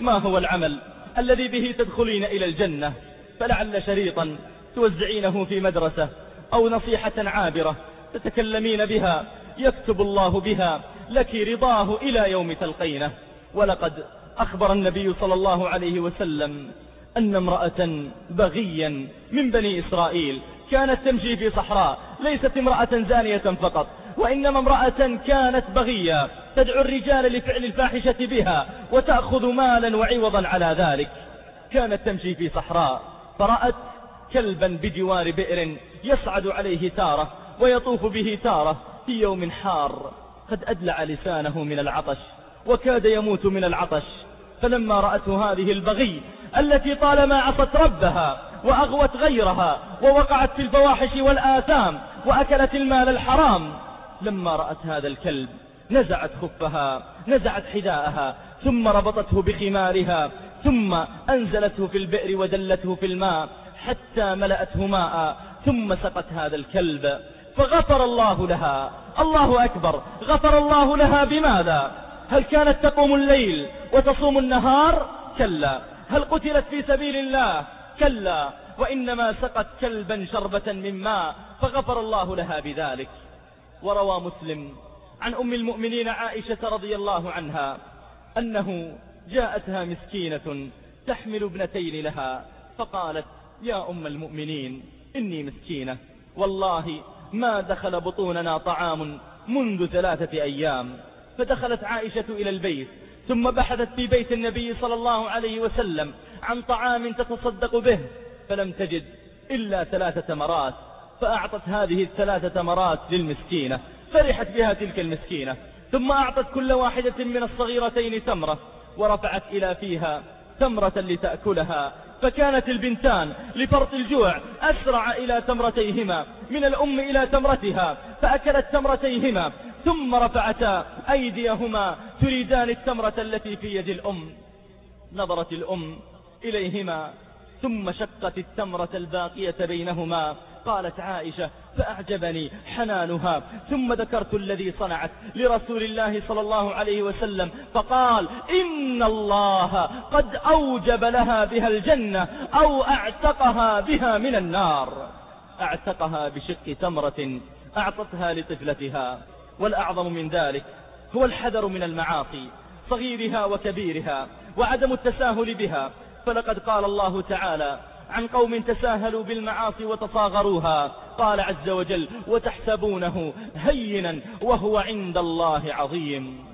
ما هو العمل الذي به تدخلين إلى الجنة؟ فلعل شريطا توزعينه في مدرسة أو نصيحة عابرة تتكلمين بها يكتب الله بها لك رضاه إلى يوم تلقينه. ولقد أخبر النبي صلى الله عليه وسلم أن امرأة بغيا من بني إسرائيل كانت تمشي في صحراء ليست امرأة زانية فقط وإنما امرأة كانت بغية. تدعو الرجال لفعل الفاحشة بها وتأخذ مالا وعوضا على ذلك. كانت تمشي في صحراء فرأت كلبا بجوار بئر يصعد عليه تارة ويطوف به تارة في يوم حار. قد أدلع لسانه من العطش وكاد يموت من العطش. فلما رأته هذه البغي التي طالما عصت ربها وأغوت غيرها ووقعت في الفواحش والآثام وأكلت المال الحرام لما رأت هذا الكلب نزعت خفها نزعت حذاءها ثم ربطته بخمارها ثم أنزلته في البئر ودلته في الماء حتى ملأته ماء ثم سقت هذا الكلب. فغفر الله لها. الله أكبر. غفر الله لها بماذا؟ هل كانت تقوم الليل وتصوم النهار؟ كلا. هل قتلت في سبيل الله؟ كلا. وإنما سقت كلبا شربة من ماء فغفر الله لها بذلك. وروى مسلم عن أم المؤمنين عائشة رضي الله عنها أنه جاءتها مسكينة تحمل ابنتين لها فقالت يا أم المؤمنين إني مسكينة والله ما دخل بطوننا طعام منذ ثلاثة أيام. فدخلت عائشة إلى البيت ثم بحثت في بيت النبي صلى الله عليه وسلم عن طعام تتصدق به فلم تجد إلا ثلاثة تمرات فأعطت هذه الثلاثة تمرات للمسكينة. فرحت بها تلك المسكينة ثم أعطت كل واحدة من الصغيرتين تمرة ورفعت إلى فيها تمرة لتأكلها فكانت البنتان لفرط الجوع أسرع إلى تمرتيهما من الأم إلى تمرتها فأكلت تمرتيهما ثم رفعتا أيديهما تريدان التمرة التي في يد الأم. نظرت الأم إليهما ثم شقت التمرة الباقية بينهما قالت عائشة فأعجبني حنانها. ثم ذكرت الذي صنعت لرسول الله صلى الله عليه وسلم فقال إن الله قد أوجب لها بها الجنة أو أعتقها بها من النار. أعتقها بشق تمرة أعطتها لطفلتها والأعظم من ذلك هو الحذر من المعاصي صغيرها وكبيرها وعدم التساهل بها. فلقد قال الله تعالى عن قوم تساهلوا بالمعاصي وتصاغروها. قال عز وجل وتحسبونه هينا وهو عند الله عظيم.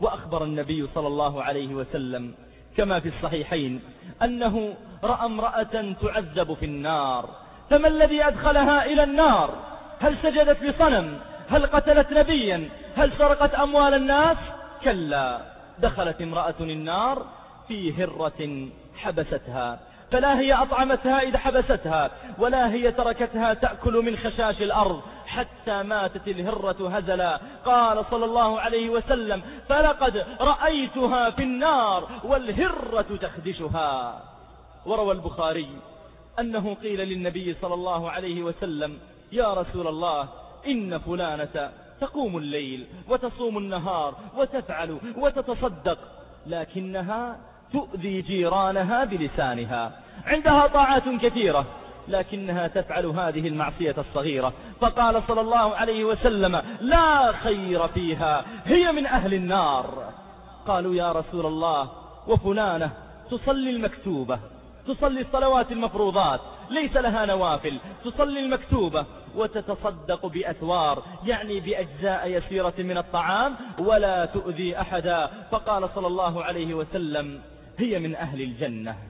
وأخبر النبي صلى الله عليه وسلم كما في الصحيحين أنه رأى امرأة تعذب في النار. فما الذي أدخلها إلى النار؟ هل سجدت لصنم هل قتلت نبيا؟ هل سرقت أموال الناس؟ كلا. دخلت امرأة النار في هرة حبستها. فلا هي أطعمتها إذا حبستها ولا هي تركتها تأكل من خشاش الأرض حتى ماتت الهرة هزلا. قال صلى الله عليه وسلم فلقد رأيتها في النار والهرة تخدشها. وروى البخاري أنه قيل للنبي صلى الله عليه وسلم يا رسول الله إن فلانة تقوم الليل وتصوم النهار وتفعل وتتصدق لكنها تؤذي جيرانها بلسانها. عندها طاعات كثيرة لكنها تفعل هذه المعصية الصغيرة. فقال صلى الله عليه وسلم لا خير فيها هي من أهل النار. قالوا يا رسول الله وفلانة تصلي المكتوبة تصلي الصلوات المفروضات ليس لها نوافل تصلي المكتوبة وتتصدق بأثوار يعني بأجزاء يسيرة من الطعام ولا تؤذي أحدا. فقال صلى الله عليه وسلم هي من أهل الجنة.